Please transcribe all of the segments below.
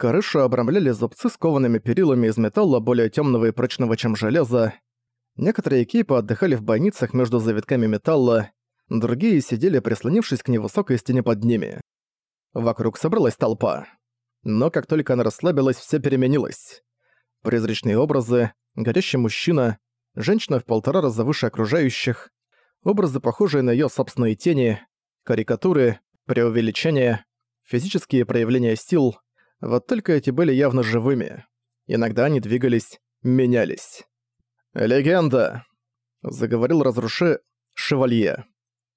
Крышу обрамляли зубцы с коваными перилами из металла более темного и прочного, чем железо. Некоторые экипы отдыхали в бойницах между завитками металла, другие сидели, прислонившись к невысокой стене под ними. Вокруг собралась толпа. Но как только она расслабилась, все переменилось. Призрачные образы, горящий мужчина, женщина в полтора раза выше окружающих, образы, похожие на её собственные тени, карикатуры, преувеличения, физические проявления сил, вот только эти были явно живыми. Иногда они двигались, менялись. «Легенда!» — заговорил разруши Шевалье.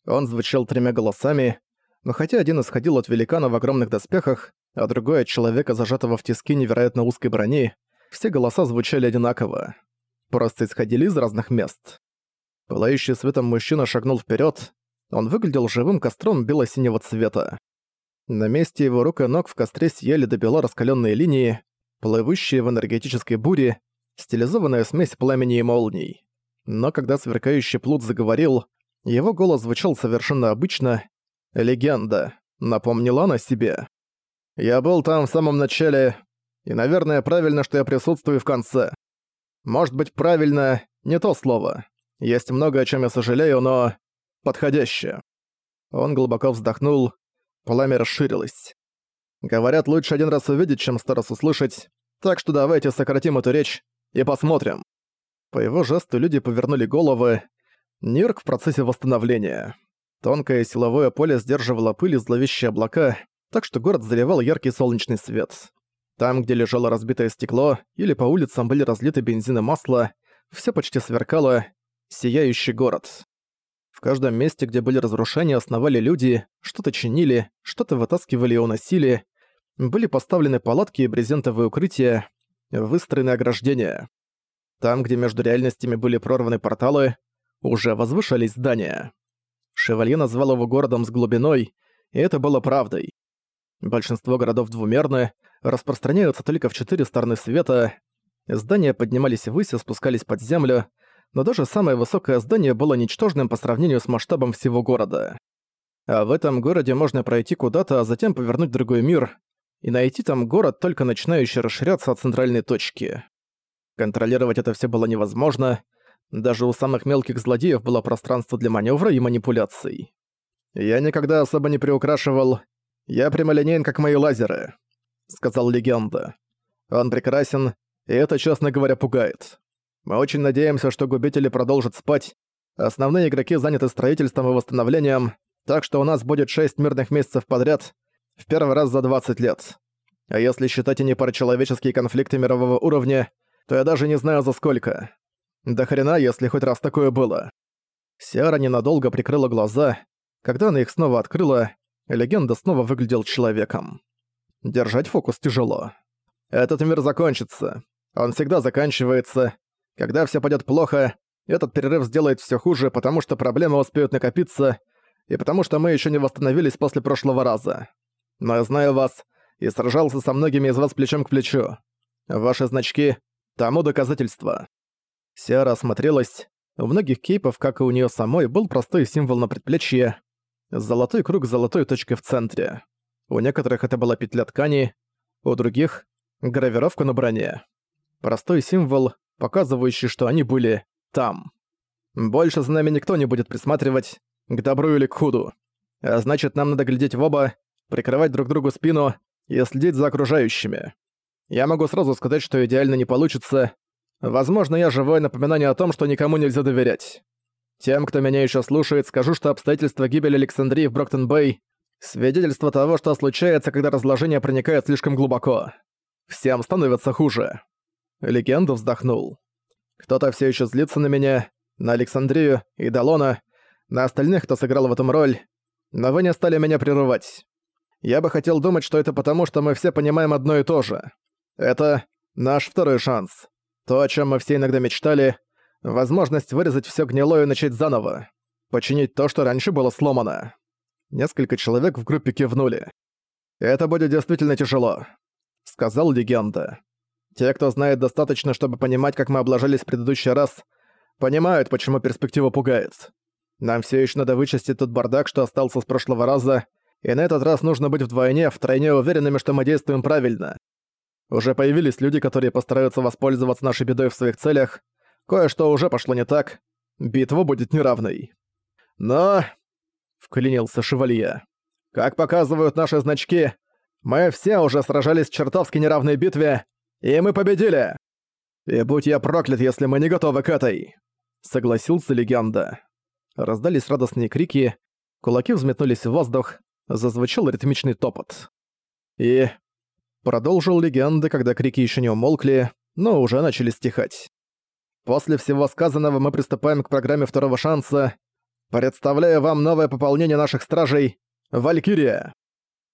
Он звучал тремя голосами, но хотя один исходил от великана в огромных доспехах, а другой от человека, зажатого в тиски невероятно узкой брони, все голоса звучали одинаково. Просто исходили из разных мест. Пылающий светом мужчина шагнул вперед. Он выглядел живым костром бело-синего цвета. На месте его рук и ног в костре сияли до бела раскаленные линии, плывущие в энергетической буре, стилизованная смесь пламени и молний. Но когда сверкающий плут заговорил, его голос звучал совершенно обычно. «Легенда», — напомнила она себе. «Я был там в самом начале, и, наверное, правильно, что я присутствую в конце. Может быть, правильно — не то слово. Есть много, о чем я сожалею, но... подходящее». Он глубоко вздохнул, Пламя расширилось. Говорят, лучше один раз увидеть, чем сто раз услышать, так что давайте сократим эту речь и посмотрим. По его жесту люди повернули головы. Нирк в процессе восстановления. Тонкое силовое поле сдерживало пыль и зловещие облака, так что город заливал яркий солнечный свет. Там, где лежало разбитое стекло, или по улицам были разлиты бензин и масло, все почти сверкало. Сияющий город. Каждом месте, где были разрушения, основали люди, что-то чинили, что-то вытаскивали и уносили. Были поставлены палатки и брезентовые укрытия, выстроены ограждения. Там, где между реальностями были прорваны порталы, уже возвышались здания. Шевалье назвал его городом с глубиной, и это было правдой. Большинство городов двумерны, распространяются только в четыре стороны света, здания поднимались ввысь и спускались под землю, но даже самое высокое здание было ничтожным по сравнению с масштабом всего города. А в этом городе можно пройти куда-то, а затем повернуть в другой мир, и найти там город, только начинающий расширяться от центральной точки. Контролировать это все было невозможно, даже у самых мелких злодеев было пространство для маневра и манипуляций. «Я никогда особо не приукрашивал. Я прямолинеен, как мои лазеры», — сказал легенда. «Он прекрасен, и это, честно говоря, пугает. Мы очень надеемся, что губители продолжат спать. Основные игроки заняты строительством и восстановлением, так что у нас будет 6 мирных месяцев подряд, в первый раз за 20 лет. А если считать и непарачеловеческие конфликты мирового уровня, то я даже не знаю за сколько. До хрена, если хоть раз такое было. Сиара ненадолго прикрыла глаза. Когда она их снова открыла, легенда снова выглядел человеком. Держать фокус тяжело. Этот мир закончится. Он всегда заканчивается, когда все пойдет плохо, этот перерыв сделает все хуже, потому что проблемы успеют накопиться, и потому что мы еще не восстановились после прошлого раза. Но я знаю вас и сражался со многими из вас плечом к плечу. Ваши значки — тому доказательство. Сиара осмотрелась. У многих кейпов, как и у нее самой, был простой символ на предплечье. Золотой круг с золотой точкой в центре. У некоторых это была петля ткани, у других — гравировка на броне. Простой символ, показывающий, что они были там. Больше за нами никто не будет присматривать, к добру или к худу. А значит, нам надо глядеть в оба, прикрывать друг другу спину и следить за окружающими. Я могу сразу сказать, что идеально не получится. Возможно, я живое напоминание о том, что никому нельзя доверять. Тем, кто меня еще слушает, скажу, что обстоятельства гибели Александрии в Броктон-Бэй — свидетельство того, что случается, когда разложение проникает слишком глубоко. Всем становится хуже. Легенда вздохнул. Кто-то все еще злится на меня, на Александрию и Далона, на остальных, кто сыграл в этом роль, но вы не стали меня прерывать. Я бы хотел думать, что это потому, что мы все понимаем одно и то же. Это наш второй шанс. То, о чем мы все иногда мечтали, возможность вырезать все гнилое и начать заново. Починить то, что раньше было сломано. Несколько человек в группе кивнули. «Это будет действительно тяжело», — сказал легенда. Те, кто знает достаточно, чтобы понимать, как мы облажались в предыдущий раз, понимают, почему перспектива пугает. Нам все еще надо вычистить тот бардак, что остался с прошлого раза, и на этот раз нужно быть вдвойне, втройне уверенными, что мы действуем правильно. Уже появились люди, которые постараются воспользоваться нашей бедой в своих целях. Кое-что уже пошло не так. Битва будет неравной. Но... Вклинился Шевалье. Как показывают наши значки, мы все уже сражались в чертовски неравной битве, и мы победили! И будь я проклят, если мы не готовы к этой!» Согласился легенда. Раздались радостные крики, кулаки взметнулись в воздух, зазвучал ритмичный топот. И... Продолжил легенда, когда крики еще не умолкли, но уже начали стихать. После всего сказанного мы приступаем к программе второго шанса. Представляю вам новое пополнение наших стражей — Валькирия.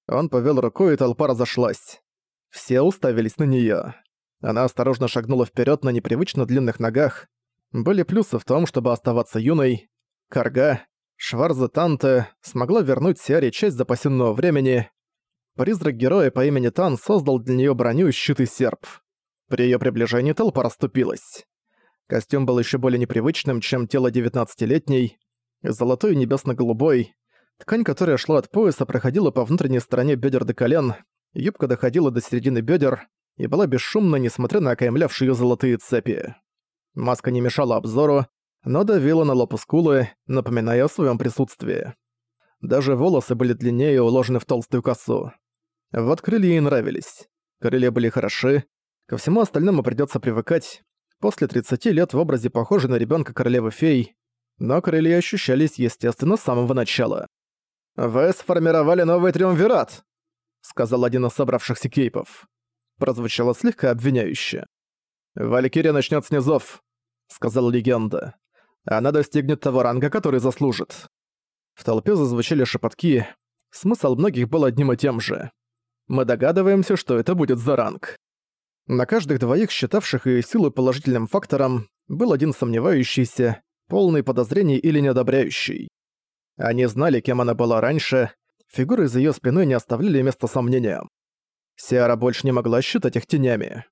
Он повел рукой, и толпа разошлась. Все уставились на нее. Она осторожно шагнула вперед на непривычно длинных ногах. Были плюсы в том, чтобы оставаться юной. Карга, Шварза Танте смогла вернуть Сиаре часть запасенного времени. Призрак героя по имени Тан создал для нее броню щит и серп. При ее приближении толпа расступилась. Костюм был еще более непривычным, чем тело 19-летней. Золотой и небесно-голубой. Ткань, которая шла от пояса, проходила по внутренней стороне бедер до колен, юбка доходила до середины бедер и была бесшумна, несмотря на окаймлявшие ее золотые цепи. Маска не мешала обзору, но давила на лоб скулы, напоминая о своем присутствии. Даже волосы были длиннее и уложены в толстую косу. Вот крылья ей нравились. Крылья были хороши, ко всему остальному придется привыкать. После 30 лет в образе похожей на ребенка королевы-фей, но крылья ощущались, естественно, с самого начала. «Вы сформировали новый триумвират», — сказал один из собравшихся кейпов. Прозвучало слегка обвиняюще. «Валькирия начнет с низов», — сказала легенда. «Она достигнет того ранга, который заслужит». В толпе зазвучали шепотки. Смысл многих был одним и тем же. Мы догадываемся, что это будет за ранг. На каждых двоих, считавших ее силы положительным фактором, был один сомневающийся, полный подозрений или неодобряющий. Они знали, кем она была раньше, фигуры за её спиной не оставляли места сомнениям. Сиара больше не могла считать их тенями.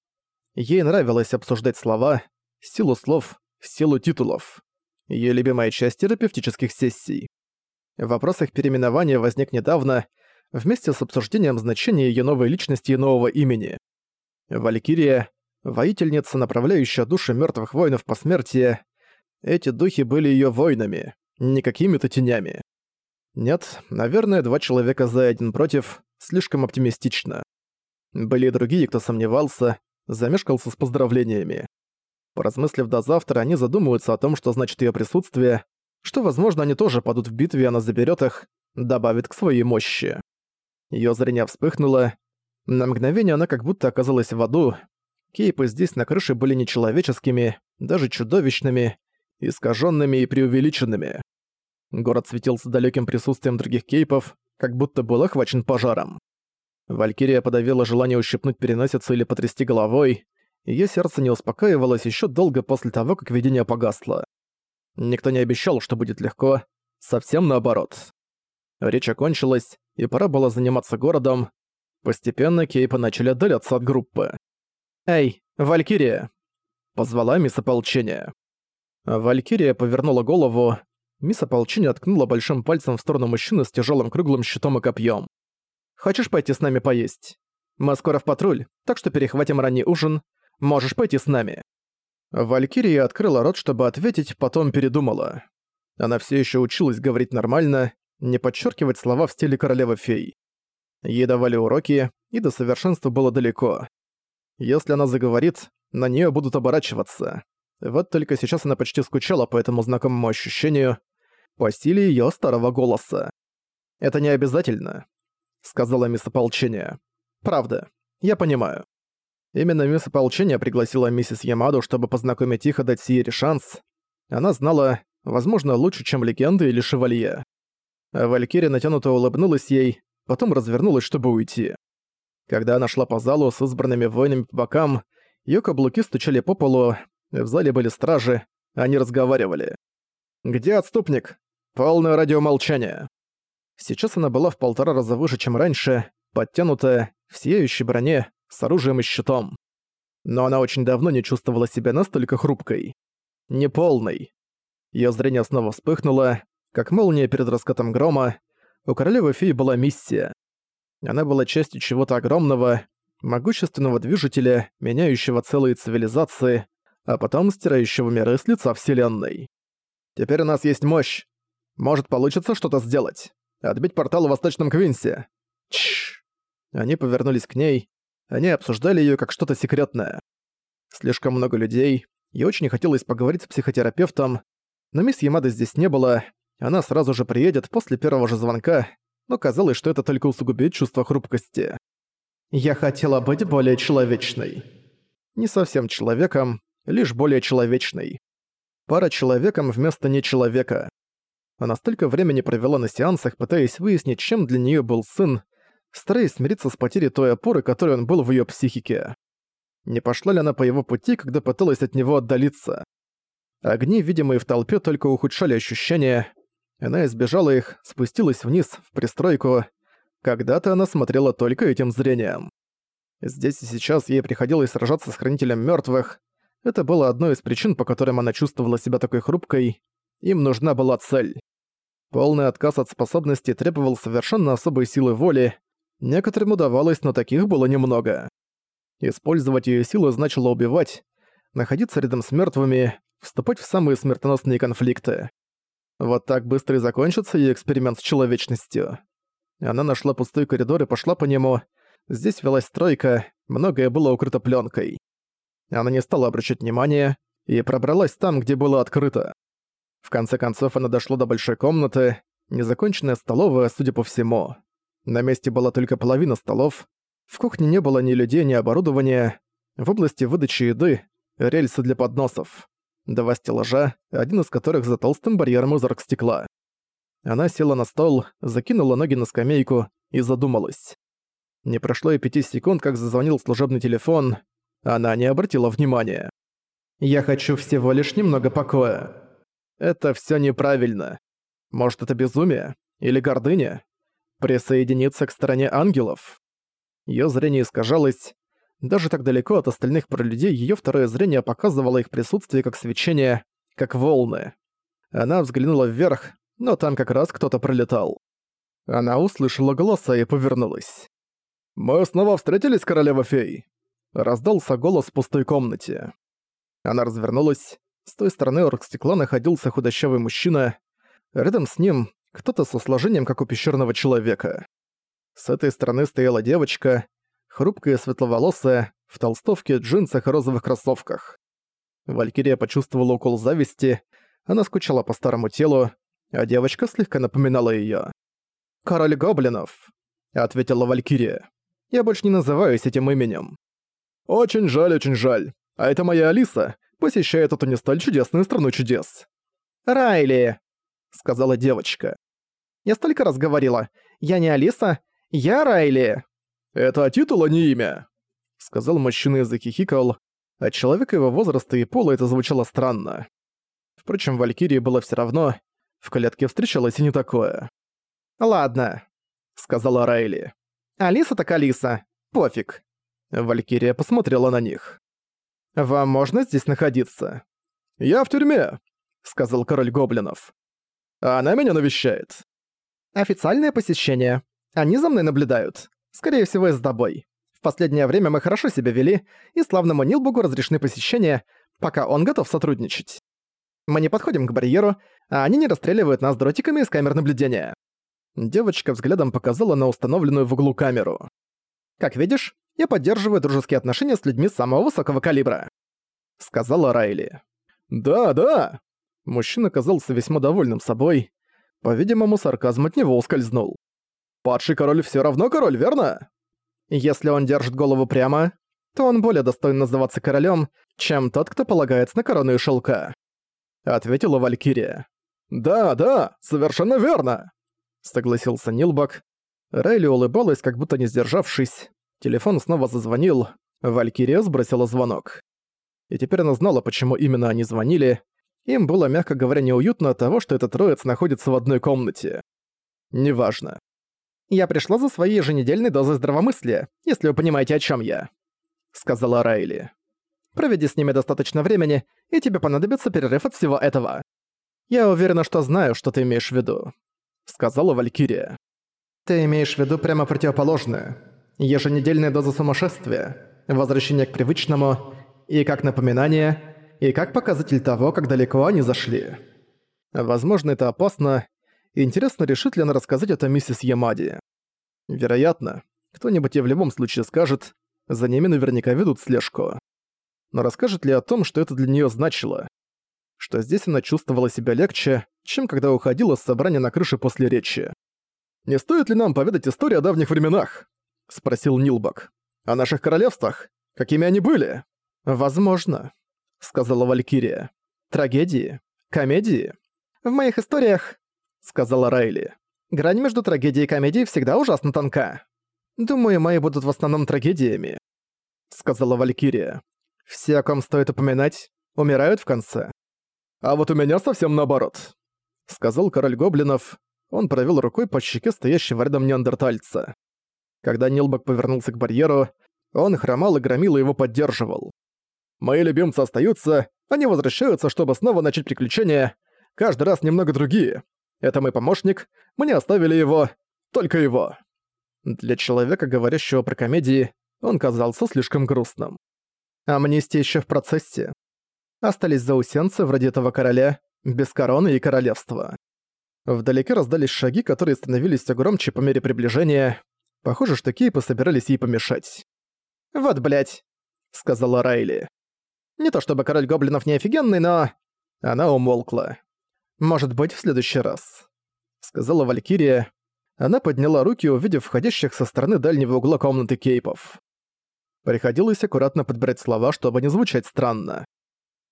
Ей нравилось обсуждать слова, силу слов, силу титулов. Её любимая часть терапевтических сессий. Вопрос их переименования возник недавно, вместе с обсуждением значения её новой личности и нового имени. Валькирия — воительница, направляющая души мёртвых воинов по смерти. Эти духи были её воинами не какими-то тенями. Нет, наверное, два человека за один против слишком оптимистично. Были и другие, кто сомневался, замешкался с поздравлениями. Поразмыслив до завтра, они задумываются о том, что значит ее присутствие, что, возможно, они тоже падут в битве, и она заберет их, добавит к своей мощи. Ее зрение вспыхнуло. На мгновение она как будто оказалась в аду. Кейпы здесь на крыше были нечеловеческими, даже чудовищными, искаженными и преувеличенными. Город светился далеким присутствием других кейпов, как будто был охвачен пожаром. Валькирия подавила желание ущипнуть переносицу или потрясти головой, ее сердце не успокаивалось еще долго после того, как видение погасло. Никто не обещал, что будет легко, совсем наоборот. Речь окончилась, и пора было заниматься городом. Постепенно кейпы начали отдаляться от группы. «Эй, Валькирия!» — позвала мисс ополчения. Валькирия повернула голову. Мисс ополчения ткнула большим пальцем в сторону мужчины с тяжелым круглым щитом и копьем. «Хочешь пойти с нами поесть? Мы скоро в патруль, так что перехватим ранний ужин. Можешь пойти с нами». Валькирия открыла рот, чтобы ответить, потом передумала. Она все еще училась говорить нормально, не подчеркивать слова в стиле королевы-фей. Ей давали уроки, и до совершенства было далеко. Если она заговорит, на нее будут оборачиваться. Вот только сейчас она почти скучала по этому знакомому ощущению, по стиле её старого голоса. «Это не обязательно», — сказала мисс ополчения. «Правда, я понимаю». Именно мисс ополчения пригласила миссис Ямаду, чтобы познакомить их и дать Сиере шанс. Она знала, возможно, лучше, чем легенды или шевалье. Валькирия натянуто улыбнулась ей, потом развернулась, чтобы уйти. Когда она шла по залу с избранными воинами по бокам, её каблуки стучали по полу, в зале были стражи, они разговаривали. «Где отступник? Полное радиомолчание». Сейчас она была в полтора раза выше, чем раньше, подтянутая, в сияющей броне, с оружием и щитом. Но она очень давно не чувствовала себя настолько хрупкой. Неполной. Её зрение снова вспыхнуло, как молния перед раскатом грома. У королевы феи была миссия. Она была частью чего-то огромного, могущественного движителя, меняющего целые цивилизации, а потом стирающего миры с лица Вселенной. Теперь у нас есть мощь. Может, получится что-то сделать. Отбить портал в Восточном Квинсе. Чш. Они повернулись к ней. Они обсуждали её как что-то секретное. Слишком много людей, и очень хотелось поговорить с психотерапевтом, но мисс Ямады здесь не было, она сразу же приедет после первого же звонка, но казалось, что это только усугубит чувство хрупкости. «Я хотела быть более человечной». Не совсем человеком, лишь более человечной. Пара человеком вместо нечеловека. Она столько времени провела на сеансах, пытаясь выяснить, чем для неё был сын, стараясь смириться с потерей той опоры, которой он был в её психике. Не пошла ли она по его пути, когда пыталась от него отдалиться? Огни, видимые в толпе, только ухудшали ощущения. Она избежала их, спустилась вниз, в пристройку. Когда-то она смотрела только этим зрением. Здесь и сейчас ей приходилось сражаться с Хранителем Мёртвых. Это было одной из причин, по которым она чувствовала себя такой хрупкой. Им нужна была цель. Полный отказ от способностей требовал совершенно особой силы воли. Некоторым удавалось, но таких было немного. Использовать её силу значило убивать, находиться рядом с мёртвыми, вступать в самые смертоносные конфликты. Вот так быстро и закончится её эксперимент с человечностью. Она нашла пустой коридор и пошла по нему. Здесь велась стройка, многое было укрыто плёнкой. Она не стала обращать внимания и пробралась там, где было открыто. В конце концов она дошла до большой комнаты, незаконченная столовая, судя по всему. На месте была только половина столов, в кухне не было ни людей, ни оборудования. В области выдачи еды — рельсы для подносов. Два стеллажа, один из которых за толстым барьером из стекла. Она села на стол, закинула ноги на скамейку и задумалась. Не прошло и пяти секунд, как зазвонил служебный телефон. Она не обратила внимания. «Я хочу всего лишь немного покоя». Это все неправильно. Может, это безумие? Или гордыня? Присоединиться к стороне ангелов? Её зрение искажалось. Даже так далеко от остальных пролюдей её второе зрение показывало их присутствие как свечение, как волны. Она взглянула вверх, но там как раз кто-то пролетал. Она услышала голоса и повернулась. «Мы снова встретились, королева-фей?» Раздался голос в пустой комнате. Она развернулась. С той стороны оргстекла находился худощавый мужчина. Рядом с ним кто-то со сложением, как у пещерного человека. С этой стороны стояла девочка, хрупкая светловолосая, в толстовке, джинсах и розовых кроссовках. Валькирия почувствовала укол зависти, она скучала по старому телу, а девочка слегка напоминала её. «Король гоблинов», — ответила Валькирия. «Я больше не называюсь этим именем». «Очень жаль, очень жаль. А это моя Алиса, посещает эту не столь чудесную страну чудес». «Райли», — сказала девочка. «Я столько раз говорила. Я не Алиса, «Я Райли!» «Это титул, а не имя!» Сказал мужчина и захихикал. От человека его возраста и пола это звучало странно. Впрочем, Валькирии было все равно. В клетке встречалось и не такое. «Ладно», — сказала Райли. «Алиса так Алиса. Пофиг». Валькирия посмотрела на них. «Вам можно здесь находиться?» «Я в тюрьме», — сказал король гоблинов. «А она меня навещает». «Официальное посещение. Они за мной наблюдают. Скорее всего, из тобой. В последнее время мы хорошо себя вели, и славному Нилбугу разрешены посещения, пока он готов сотрудничать. Мы не подходим к барьеру, а они не расстреливают нас дротиками из камер наблюдения. Девочка взглядом показала на установленную в углу камеру. «Как видишь, я поддерживаю дружеские отношения с людьми самого высокого калибра», — сказала Райли. «Да, да!» Мужчина казался весьма довольным собой. По-видимому, сарказм от него ускользнул. Падший король все равно король, верно? Если он держит голову прямо, то он более достоин называться королем, чем тот, кто полагается на корону и шелка. Ответила Валькирия. «Да, да, совершенно верно!» Согласился Нилбак. Райли улыбалась, как будто не сдержавшись. Телефон снова зазвонил. Валькирия сбросила звонок. И теперь она знала, почему именно они звонили. Им было, мягко говоря, неуютно от того, что этот троец находится в одной комнате. Неважно. «Я пришла за своей еженедельной дозой здравомыслия, если вы понимаете, о чем я», — сказала Райли. «Проведи с ними достаточно времени, и тебе понадобится перерыв от всего этого». «Я уверена, что знаю, что ты имеешь в виду», — сказала Валькирия. «Ты имеешь в виду прямо противоположное. Еженедельная доза сумасшествия, возвращение к привычному, и как напоминание, и как показатель того, как далеко они зашли. Возможно, это опасно. Интересно, решит ли она рассказать это миссис Ямади. Вероятно, кто-нибудь ей в любом случае скажет, за ними наверняка ведут слежку. Но расскажет ли о том, что это для нее значило? Что здесь она чувствовала себя легче, чем когда уходила с собрания на крыше после речи. «Не стоит ли нам поведать историю о давних временах?» — спросил Нилбак. «О наших королевствах? Какими они были?» «Возможно», — сказала Валькирия. «Трагедии? Комедии? В моих историях, — сказала Райли, — грань между трагедией и комедией всегда ужасно тонка. Думаю, мои будут в основном трагедиями, — сказала Валькирия. Все, о ком стоит упоминать, умирают в конце. А вот у меня совсем наоборот, — сказал король гоблинов. Он провел рукой по щеке стоящего рядом неандертальца. Когда Нилбок повернулся к барьеру, он хромал и громил его поддерживал. Мои любимцы остаются, они возвращаются, чтобы снова начать приключения. Каждый раз немного другие. Это мой помощник, мне оставили его, только его. Для человека, говорящего про комедии, он казался слишком грустным. Амнистия еще в процессе. Остались заусенцы вроде этого короля, без короны и королевства. Вдалеке раздались шаги, которые становились все громче по мере приближения. Похоже, что Кейпы собирались ей помешать. «Вот, блядь», — сказала Райли. Не то чтобы король гоблинов не офигенный, но... Она умолкла. «Может быть, в следующий раз», — сказала Валькирия. Она подняла руки, увидев входящих со стороны дальнего угла комнаты кейпов. Приходилось аккуратно подбирать слова, чтобы не звучать странно.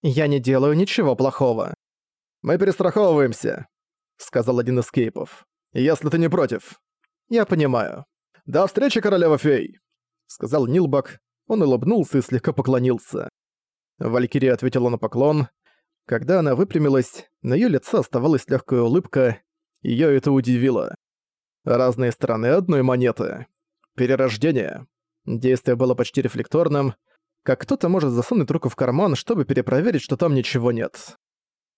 «Я не делаю ничего плохого». «Мы перестраховываемся», — сказал один из кейпов. «Если ты не против». «Я понимаю». «До встречи, королева фей», — сказал Нилбак. Он улыбнулся и слегка поклонился. Валькирия ответила на поклон. Когда она выпрямилась, на её лице оставалась легкая улыбка, её это удивило. Разные стороны одной монеты. Перерождение. Действие было почти рефлекторным, как кто-то может засунуть руку в карман, чтобы перепроверить, что там ничего нет.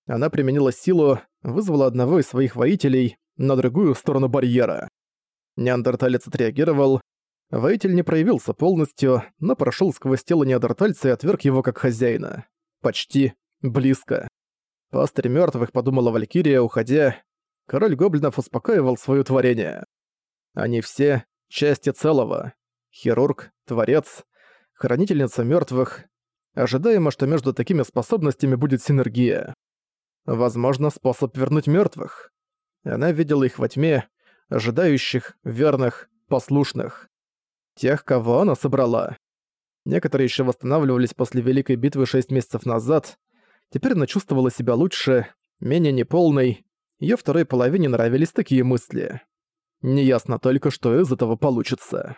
Она применила силу, вызвала одного из своих воителей на другую сторону барьера. Неандерталец отреагировал, Воитель не проявился полностью, но прошел сквозь тело неандертальца и отверг его как хозяина. Почти. Близко. Пастырь мертвых подумала Валькирия, уходя. Король гоблинов успокаивал свое творение. Они все — части целого. Хирург, творец, хранительница мертвых. Ожидаемо, что между такими способностями будет синергия. Возможно, способ вернуть мертвых. Она видела их во тьме, ожидающих, верных, послушных тех, кого она собрала. Некоторые еще восстанавливались после Великой битвы шесть месяцев назад. Теперь она чувствовала себя лучше, менее неполной. Её второй половине нравились такие мысли. Неясно только, что из этого получится.